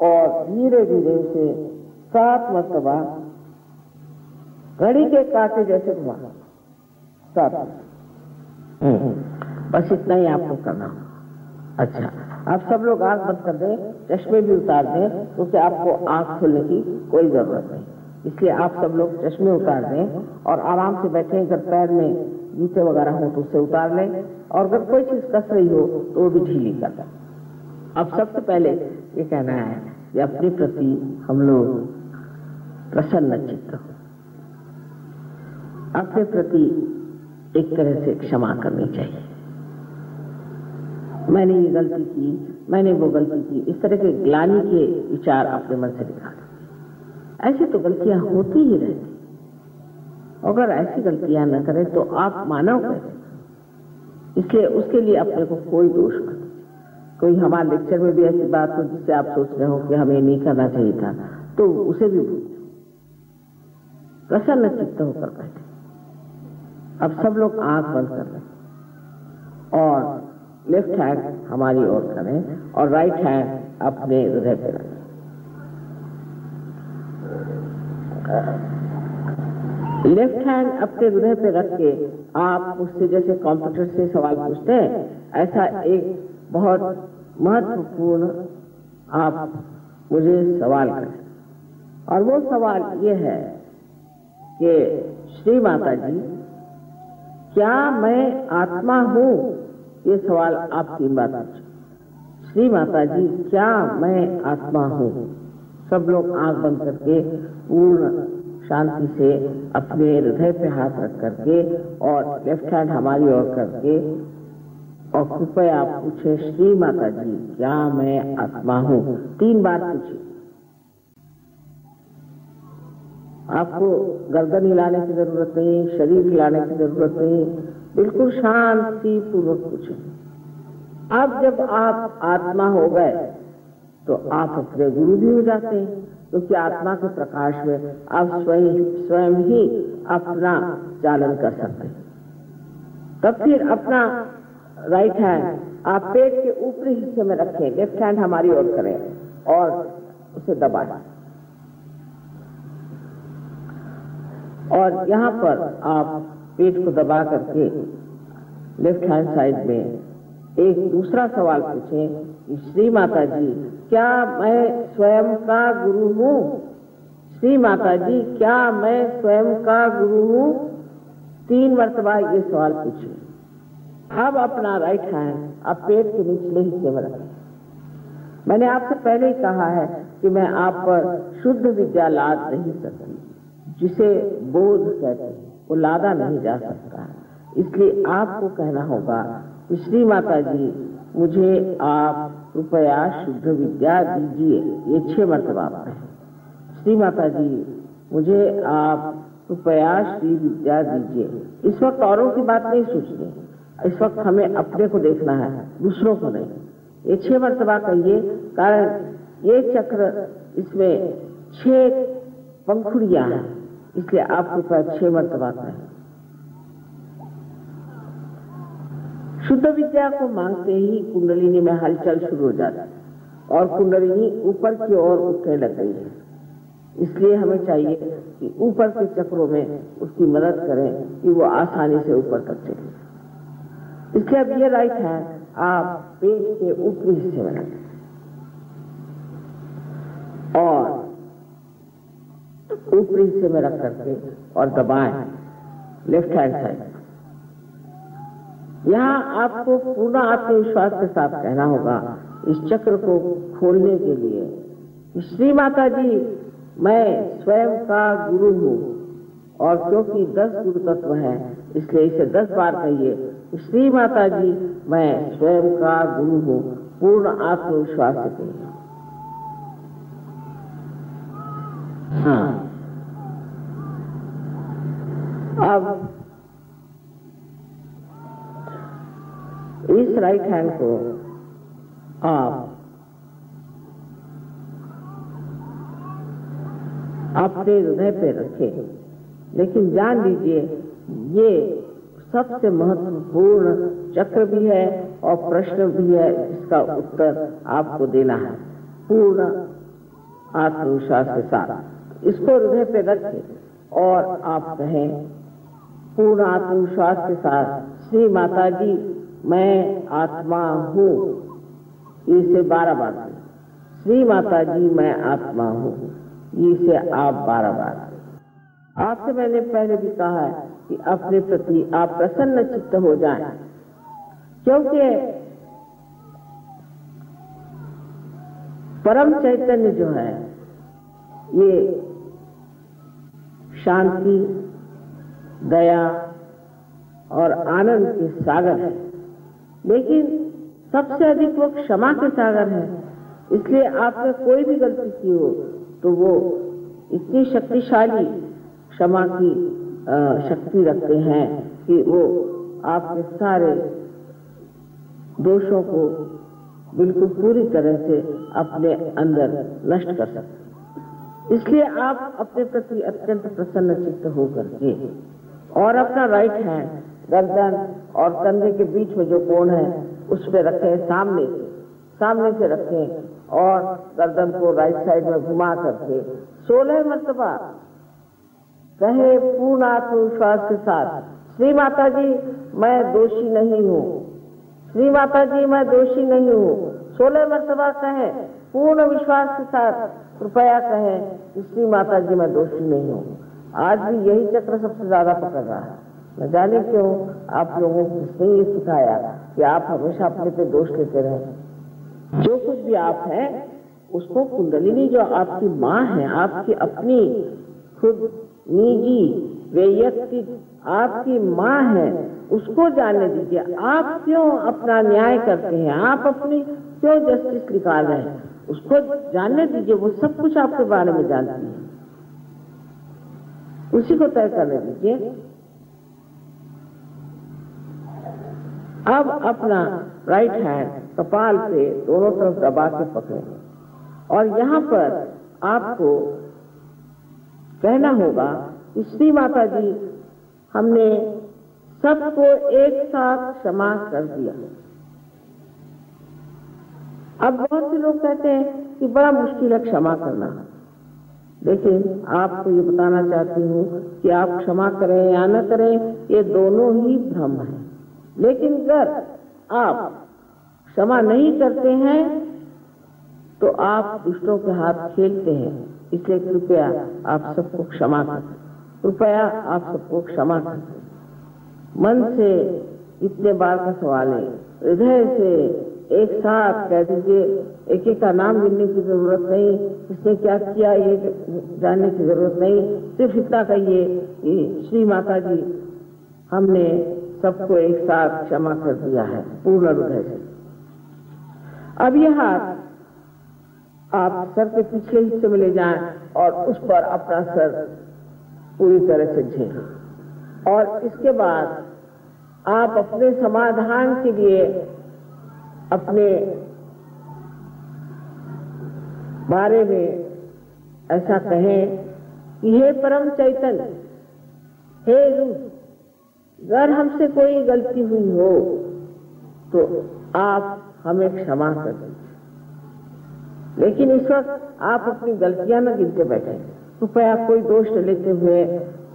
और धीरे धीरे उसे सात मरतबा घड़ी के कांटे जैसे घुमा सात बस इतना ही आपको करना। अच्छा आप सब लोग आँख बंद कर दें, चश्मे भी उतार दें, क्योंकि आपको आँख खोलने की कोई ज़रूरत नहीं। इसलिए आप सब लोग चश्मे उतार दें और आराम से बैठे अगर पैर में जूते वगैरह हो तो उसे उतार लें और अगर कोई चीज़ कस रही हो तो वो भी ढीली कर दें। अब सबसे पहले ये कहना है कि अपने प्रति हम लोग प्रसन्न चित्त हो। अपने प्रति एक तरह से क्षमा करनी चाहिए। मैंने ये गलती की, मैंने वो गलती की। इस तरह के ग्लानी के विचार अपने मन से दिखा ऐसी तो गलतियाँ होती ही रहती अगर ऐसी गलतियाँ न करें तो आप मानव कैसे इसलिए उसके लिए अपने को कोई दोष मत कोई हमारे लेक्चर में भी ऐसी बात हो जिससे आप सोच रहे हो कि हमें नहीं करना चाहिए था तो उसे भी प्रसन्न चित्त होकर बैठे। अब सब लोग आँख बंद कर लें। और लेफ़्ट हैंड हमारी ओर करें और राइट हैंड अपने हृदय पे रखें। लेफ़्ट हैंड अपने हृदय पे रख के आप मुझसे जैसे कंप्यूटर से सवाल पूछते हैं, ऐसा एक बहुत महत्वपूर्ण आप मुझे सवाल करें। और वो सवाल ये है कि श्री माता जी क्या मैं आत्मा हूँ? ये सवाल आप तीन बार श्री माता जी क्या मैं आत्मा हूँ? सब लोग आँख बंद करके, पूर्ण शांति से अपने हृदय पे हाथ रख करके और लेफ़्ट हैंड हमारी ओर करके, और कृपया आप पूछे, श्री माता जी क्या मैं आत्मा हूँ? तीन बार पूछिए। आपको गर्दन हिलाने की ज़रूरत नहीं, शरीर हिलाने की ज़रूरत नहीं। बिल्कुल शांति पूर्वक पूछे। अब जब आप आत्मा हो गए तो आप अपने गुरु भी हो जाते हैं, क्योंकि आत्मा के प्रकाश में आप स्वयं स्वयं ही अपना चालन कर सकते हैं। तब फिर अपना राइट हैंड आप पेट के ऊपरी हिस्से में रखें लेफ़्ट हैंड हमारी ओर करें और उसे दबाएँ। और यहाँ पर आप पेट को दबा करके लेफ़्ट हैंड साइड में एक दूसरा सवाल पूछें श्री माता जी, क्या मैं स्वयं का गुरु हूँ? श्री माता जी, क्या मैं स्वयं का गुरु हूँ? तीन मरतबा ये सवाल पूछिए अब अपना राइट हैंड अब पेट के निचले हिस्से में रखें। मैंने आपसे पहले ही कहा है कि मैं आप पर शुद्ध विद्या लाद नहीं सकती। जिसे बोध कहते हैं वो लादा नहीं जा सकता। इसलिए आपको कहना होगा कि श्री माता जी, मुझे आप कृपया शुद्ध विद्या दीजिए, ये छह मरतबा श्री माता जी, मुझे आप कृपया श्री विद्या दीजिए। इस वक्त औरों की बात नहीं सोचनी इस वक्त हमें अपने को देखना है, दूसरों को नहीं। ये छह मरतबा कहिए, कारण ये चक्र इसमें छह पंखुड़िया हैं। इसलिए आप कृपया छह मरतबा कहें शुद्ध विद्या को मांगते ही कुंडलिनी में हलचल शुरू हो जाती है और कुंडलिनी ऊपर की ओर उठने लग गई है। इसलिए हमें चाहिए कि ऊपर के चक्रों में उसकी मदद करें कि वो आसानी से ऊपर तक चले। इसलिए अब ये राइट है, आप पेट के ऊपरी हिस्से में रखें। और ऊपरी हिस्से में रख करके और दबाएँ लेफ़्ट हैंड साइड यहाँ आपको पूर्ण आत्मविश्वास के साथ कहना होगा, इस चक्र को खोलने के लिए। श्री माता जी, मैं स्वयं का गुरु हूँ और क्योंकि दस गुरु तत्व है, इसलिए इसे दस बार कहिए, श्री माता जी, मैं स्वयं का गुरु हूँ, पूर्ण आत्मविश्वास से कहिए हाँ। अब इस राइट हैंड को आप अपने हृदय पे रखें। लेकिन जान लीजिए, ये सबसे महत्वपूर्ण चक्र भी है और प्रश्न भी है, जिसका उत्तर आपको देना है। पूर्ण आत्मविश्वास के साथ। इसको हृदय पे रखें और आप कहें, पूर्ण आत्मविश्वास के साथ, श्री माता जी मैं आत्मा हूँ। इसे बारह बार श्री माता जी मैं आत्मा हूँ। इसे आप बारह बार आपसे मैंने पहले भी कहा है कि अपने प्रति आप प्रसन्न चित्त हो जाए, क्योंकि परम चैतन्य जो है, ये शांति, दया और आनंद के सागर है। लेकिन सबसे अधिक वो क्षमा के सागर है। इसलिए आपने कोई भी गलती की हो तो वो इतनी शक्तिशाली क्षमा की शक्ति रखते हैं कि वो आपके सारे दोषों को बिल्कुल पूरी तरह से अपने अंदर नष्ट कर सकते इसलिए आप अपने प्रति अत्यंत प्रसन्न चित्त होकर के और अपना राइट हैंड गर्दन और कंधे के बीच में जो कोण है, उस पर रखें, सामने सामने से रखें और गर्दन को राइट साइड में घुमा करके सोलह मरतबा। कहे पूर्ण आत्मविश्वास के साथ, श्री माता जी मैं दोषी नहीं हूँ। श्री माता जी मैं दोषी नहीं हूँ। सोलह मरतबा कहें, पूर्ण विश्वास के साथ कृपया कहें कि श्री माता जी मैं दोषी नहीं हूँ। आज भी यही चक्र सबसे ज़्यादा पकड़ रहा है। न जाने क्यों आप लोगों को किसने ये सिखाया कि आप हमेशा अपने पे दोष लेते रहे। जो कुछ भी आप हैं, उसको कुंडलिनी, जो आपकी माँ है, आपकी अपनी खुद निजी वैयक्तिक आपकी माँ है, उसको जानने दीजिए। आप क्यों अपना न्याय करते हैं? आप अपनी क्यों जस्टिस निकाल रहे हैं? उसको जानने दीजिए वो सब कुछ आपके बारे में जानती है। उसी को तय करने दीजिए। अब अपना राइट हैंड कपाल पे दोनों तरफ़ दबा के पकड़े। और यहाँ पर आपको कहना होगा श्री माता जी, हमने सबको एक साथ क्षमा कर दिया। अब बहुत से लोग कहते हैं कि बड़ा मुश्किल है क्षमा करना। लेकिन आपको ये बताना चाहती हूँ कि आप क्षमा करें या न करें, ये दोनों ही भ्रम है। लेकिन अगर आप क्षमा नहीं करते हैं तो आप दुष्टों के हाथ खेलते हैं। इसलिए कृपया आप सबको क्षमा करें। कृपया आप सबको क्षमा करें। मन से इतने बार का सवाल है, हृदय से एक साथ कह दीजिए, एक एक का नाम गिनने की ज़रूरत नहीं इसने क्या किया ये जानने की ज़रूरत नहीं। सिर्फ़ इतना कहिए कि श्री माता जी हमने सबको एक साथ क्षमा कर दिया है, पूर्ण हृदय से। अब यह हाथ आप सर के पिछले हिस्से में ले जाएँ और उस पर अपना सर पूरी तरह से झेलें। और इसके बाद आप अपने समाधान के लिए अपने बारे में ऐसा कहें कि हे परम चैतन्य, हे रूप, अगर हमसे कोई गलती हुई हो तो आप हमें क्षमा कर दीजिए। लेकिन इस वक्त आप अपनी गलतियाँ न गिनते बैठे। कृपया कोई दोष लेते हुए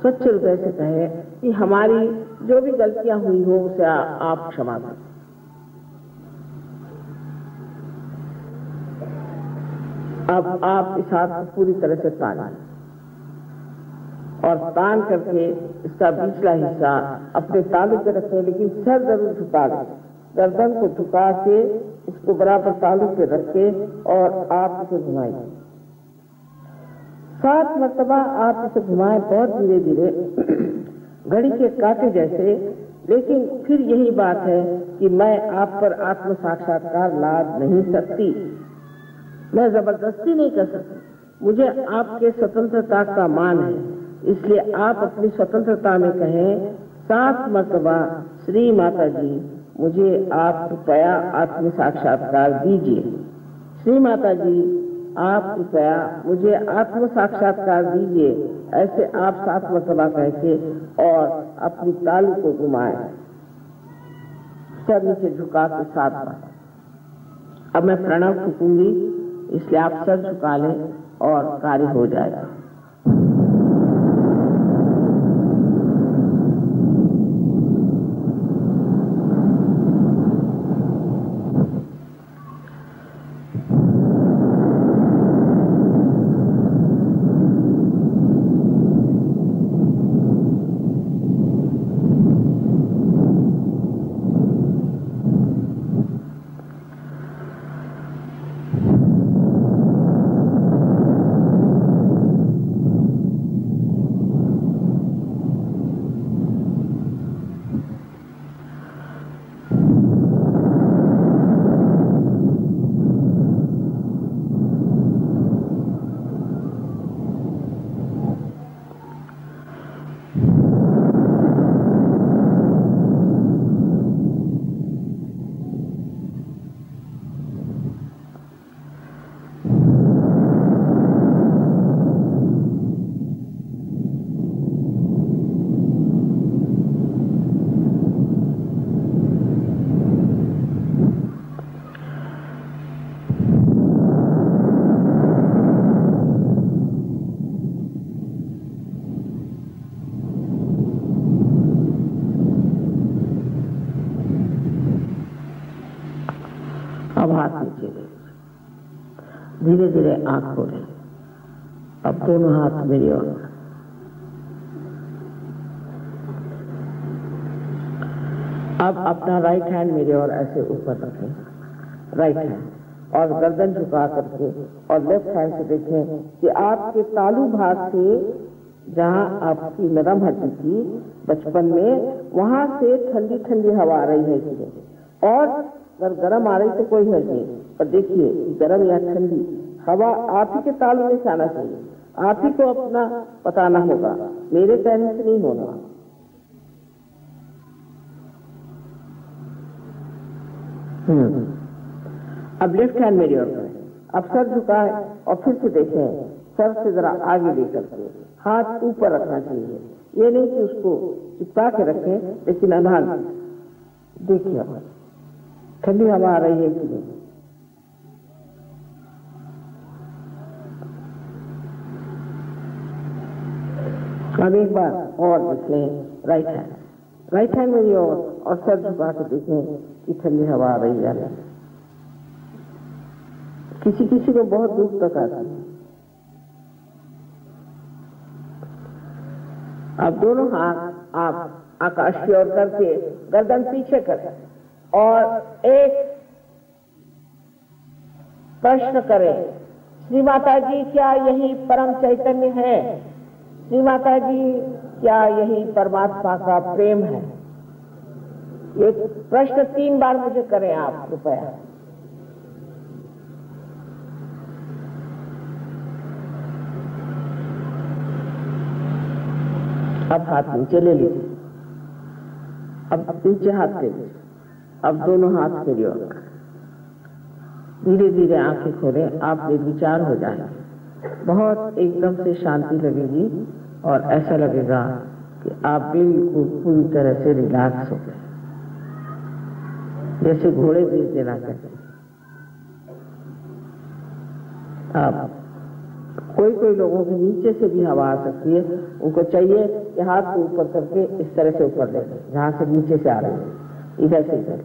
स्वच्छ हृदय से कहे कि हमारी जो भी गलतियाँ हुई हो, उसे आप क्षमा करें अब आप इस हाथ को पूरी तरह से तान। और तान करके इसका पिछला हिस्सा अपने तालू पे रखें लेकिन सर ज़रूर झुका दें गर्दन को झुका के इसको बराबर तालू पे रखे और आप इसे घुमाइए सात मरतबा आप इसे घुमाएँ बहुत धीरे धीरे घड़ी के काटे जैसे। लेकिन फिर यही बात है कि मैं आप पर आत्म साक्षात्कार लाद नहीं सकती। मैं ज़बरदस्ती नहीं कर सकती। मुझे आपके स्वतंत्रता का मान है। इसलिए आप अपनी स्वतंत्रता में कहें, सात मरतबा, श्री माता जी मुझे आप कृपया आत्म साक्षात्कार दीजिए। श्री माता जी आप कृपया मुझे आत्म साक्षात्कार दीजिए, ऐसे आप सात मरतबा कहके और अपनी तालू को घुमाए। सर नीचे झुका के बार। अब मैं प्रणव फूकूँगी इसलिए आप सर झुका लें और कार्य हो जाएगा धीरे धीरे आँख खोले। अब दोनों हाथ मेरी ओर। अब अपना राइट हैंड मेरे और ऐसे ऊपर रखें। राइट हैंड और गर्दन झुका करके और लेफ़्ट हैंड से देखें कि आपके तालू भाग से जहाँ आपकी नरम हड्डी थी, बचपन में, वहाँ से ठंडी ठंडी हवा आ रही है और अगर गर्म आ रही तो कोई हर्ज नहीं। पर देखिए, गर्म या ठंडी हवा आप ही के ताल में आना चाहिए। आप ही को अपना बताना होगा। मेरे कहने से नहीं होना हम्म। अब लेफ़्ट हैंड मेरी ओर करें। अब सर झुकाए और फिर से देखें। सर से जरा आगे लेकर के हाथ ऊपर रखना चाहिए। ये नहीं कि उसको चिपका के रखें, लेकिन अनाज। देखिए ठंडी हवा आ रही है कि नहीं? अब एक बार और देख लें राइट हैंड राइट हैंड मेरी ओर और सर झुका के देखें कि ठंडी हवा आ रही है। किसी किसी को बहुत दूर तक आती है। अब दोनों हाथ, आप आकाश की ओर करके गर्दन पीछे कर और एक प्रश्न करें, श्री माता जी, क्या यही परम चैतन्य है? श्री माता जी क्या यही परमात्मा का प्रेम है? ये प्रश्न तीन बार मुझे करें आप, कृपया। अब हाथ नीचे ले लीजिए। अब नीचे हाथ ले लीजिए अब दोनों हाथ मेरी ओर धीरे धीरे आँखें खोले, आप निर्विचार हो जाए बहुत एकदम से शांति लगेगी और ऐसा लगेगा कि आप बिल्कुल पूरी तरह से रिलैक्स हो गए। जैसे घोड़े बेच देना कहते आप कोई कोई लोगों के नीचे से भी हवा आ सकती है, उनको चाहिए कि हाथ को ऊपर करके इस तरह से ऊपर ले जहाँ से नीचे से आ रही है। इधर से इधर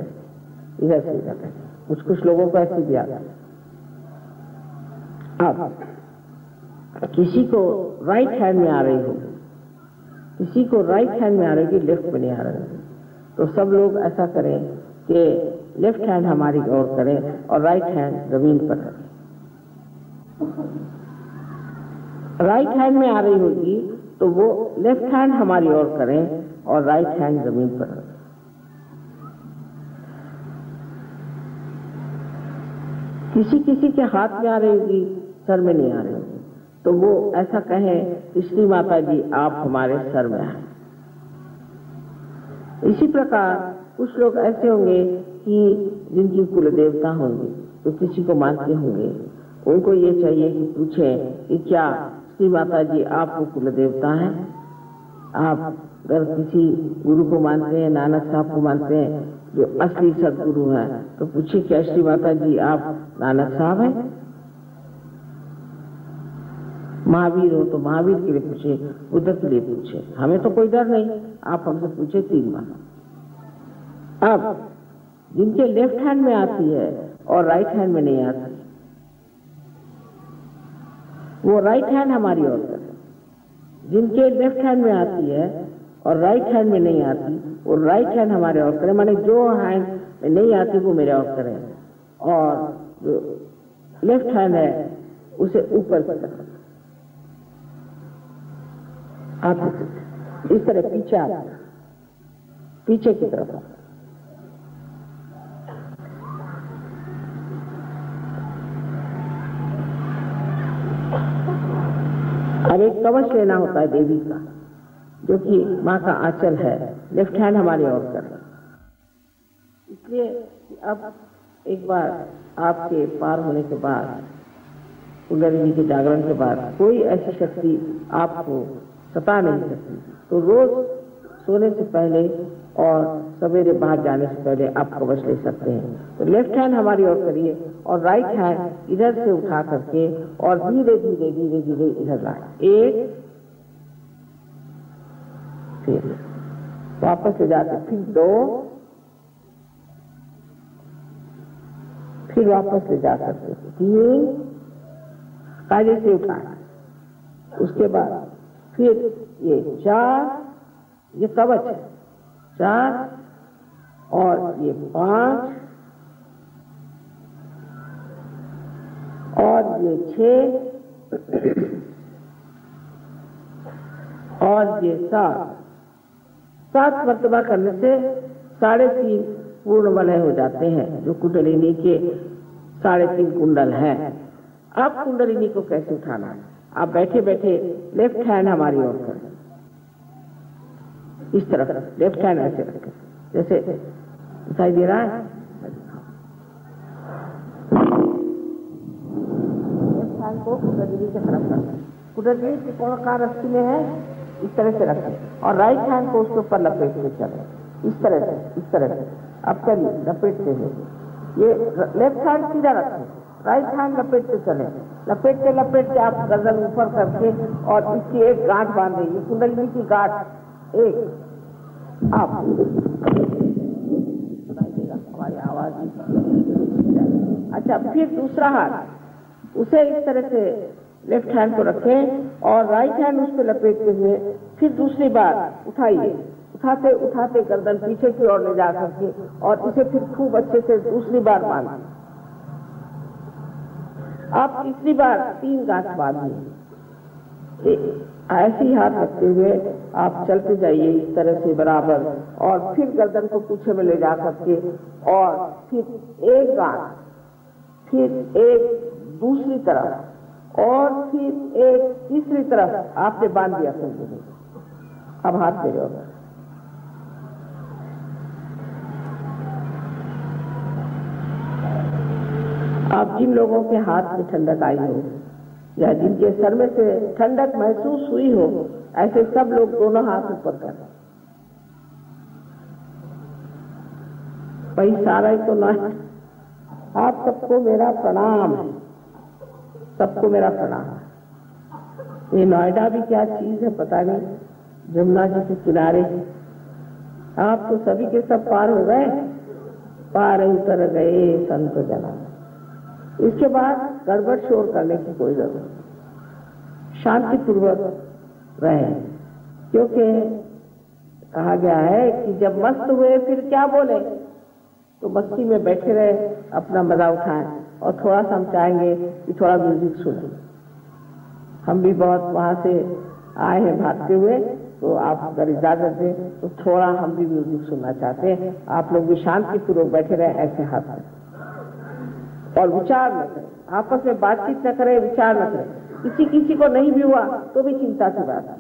इधर से इधर कुछ कुछ लोगों को ऐसे भी आता है। अब किसी को राइट हैंड में आ रही हो, किसी को राइट हैंड में आ रही होगी लेफ़्ट में नहीं आ रही तो सब लोग ऐसा करें कि लेफ़्ट हैंड हमारी ओर करें और राइट हैंड ज़मीन पर रखें। राइट हैंड में आ रही होगी तो वो लेफ़्ट हैंड हमारी ओर करें और राइट हैंड ज़मीन पर रखें। किसी किसी के हाथ में आ रही होगी, सर में नहीं आ रही होगी। तो वो ऐसा कहे कि, श्री माता जी आप हमारे सर में आए इसी प्रकार कुछ लोग ऐसे होंगे कि जिनकी कुल देवता होंगे तो किसी को मानते होंगे। उनको ये चाहिए कि पूछे कि क्या श्री माता जी आपको कुल देवता है? आप अगर किसी गुरु को मानते हैं, नानक साहब को मानते हैं, जो असली सदगुरु है तो पूछे क्या श्री माता जी आप नानक साहब हैं? महावीर हो तो महावीर के लिए पूछे बुद्ध के लिए पूछे। हमें तो कोई डर नहीं, आप हमसे पूछे तीन बार। अब, जिनके लेफ़्ट हैंड में आती है और राइट हैंड में नहीं आती, वो राइट हैंड हमारी ओर करें जिनके लेफ़्ट हैंड में आती है और राइट हैंड में नहीं आती, वो राइट हैंड हमारे ओर करें, माने जो हैंड में नहीं आती, वो मेरे और करें। और जो लेफ़्ट हैंड है, उसे ऊपर की तरफ़ आप इस तरह पीछे आप पीछे की तरफ़ आप अब एक कवच लेना होता है देवी का, जो कि माँ का आंचल है। लेफ़्ट हैंड हमारी और कर इसलिए अब एक बार आपके पार होने के बाद जी के जागरण के बाद कोई ऐसी शक्ति आपको सता नहीं सकती तो रोज सोने से पहले और सवेरे बाहर जाने से पहले आप कवच ले सकते हैं। तो लेफ़्ट हैंड हमारी ओर करिए और राइट हैंड इधर से उठा करके और धीरे धीरे धीरे धीरे इधर लाए। एक, फिर वापस से जाते फिर दो, फिर वापस ले जा सकते तीन कायदे से उठाना उसके बाद फिर ये चार, ये कवच है। चार और ये पाँच और ये छ और ये सात। सात मरतबा करने से साढ़े तीन पूर्ण वलय हो जाते हैं, जो कुंडलिनी के साढ़े तीन कुंडल हैं। अब कुंडलिनी को कैसे उठाना है? आप बैठे बैठे लेफ़्ट हैंड हमारी ओर करें। इस तरफ़ लेफ़्ट हैंड ऐसे रखें। जैसे दिखाई दे रहा है। लेफ़्ट हैंड को की तरफ़ रखें कुंडलिनी त्रिकोणाकार रस्सी में है? इस तरह से रखें। और राइट हैंड को उसके ऊपर लपेट के चलें। इस तरह से, इस तरह से। अब करिए, लपेटते हुए। ये लेफ़्ट हैंड सीधा रखें। राइट हैंड लपेटते चले। लपेटते लपेटते आप गर्दन ऊपर करके और इसकी एक गांठ बांधे ये कुंडलिनी की गांठ। एक। आप। अच्छा फिर दूसरा हाथ। उसे इस तरह से लेफ़्ट हैंड को रखें और राइट हैंड उस पर लपेटते हुए फिर दूसरी बार उठाइए। उठाते उठाते गर्दन पीछे की ओर ले जा करके और इसे फिर खूब अच्छे से दूसरी बार बांधिए। आप तीसरी बार तीन गांठ बांधिए ऐसे ही हाथ रखते हुए आप चलते जाइए इस तरह से बराबर और फिर गर्दन को पीछे में ले जा करके और फिर एक गांठ फिर एक दूसरी तरफ़ और फिर एक तीसरी तरफ़ आपने बाँध दिया। अब हाथ दे रहे आप जिन लोगों के हाथ में ठंडक आई हो, या जिनके सर में से ठंडक महसूस हुई हो, ऐसे सब लोग दोनों हाथ ऊपर कर। भाई सारा ही तो ना आप सबको मेरा प्रणाम सबको मेरा प्रणाम ये नोएडा भी क्या चीज़ है पता नहीं। जमुना जी के किनारे। आप तो सभी के सब पार हो गए। पार उतर गए संत जना इसके बाद गड़बड़ शोर करने की कोई ज़रूरत नहीं। शांति पूर्वक रहे। क्योंकि कहा गया है कि जब मस्त हुए, फिर क्या बोले? तो मस्ती में बैठे रहे, अपना मज़ा उठाएँ। और थोड़ा सा हम चाहेंगे कि थोड़ा म्यूज़िक सुने। हम भी बहुत वहाँ से आए हैं भागते हुए तो आप अगर इजाज़त दें तो थोड़ा हम भी म्यूज़िक सुनना चाहते हैं। आप लोग भी शांतिपूर्वक बैठे रहे, ऐसे हाथ में और विचार न करें। आपस में बातचीत न करें, विचार न करें। किसी किसी को नहीं भी हुआ तो भी चिंता की बात है।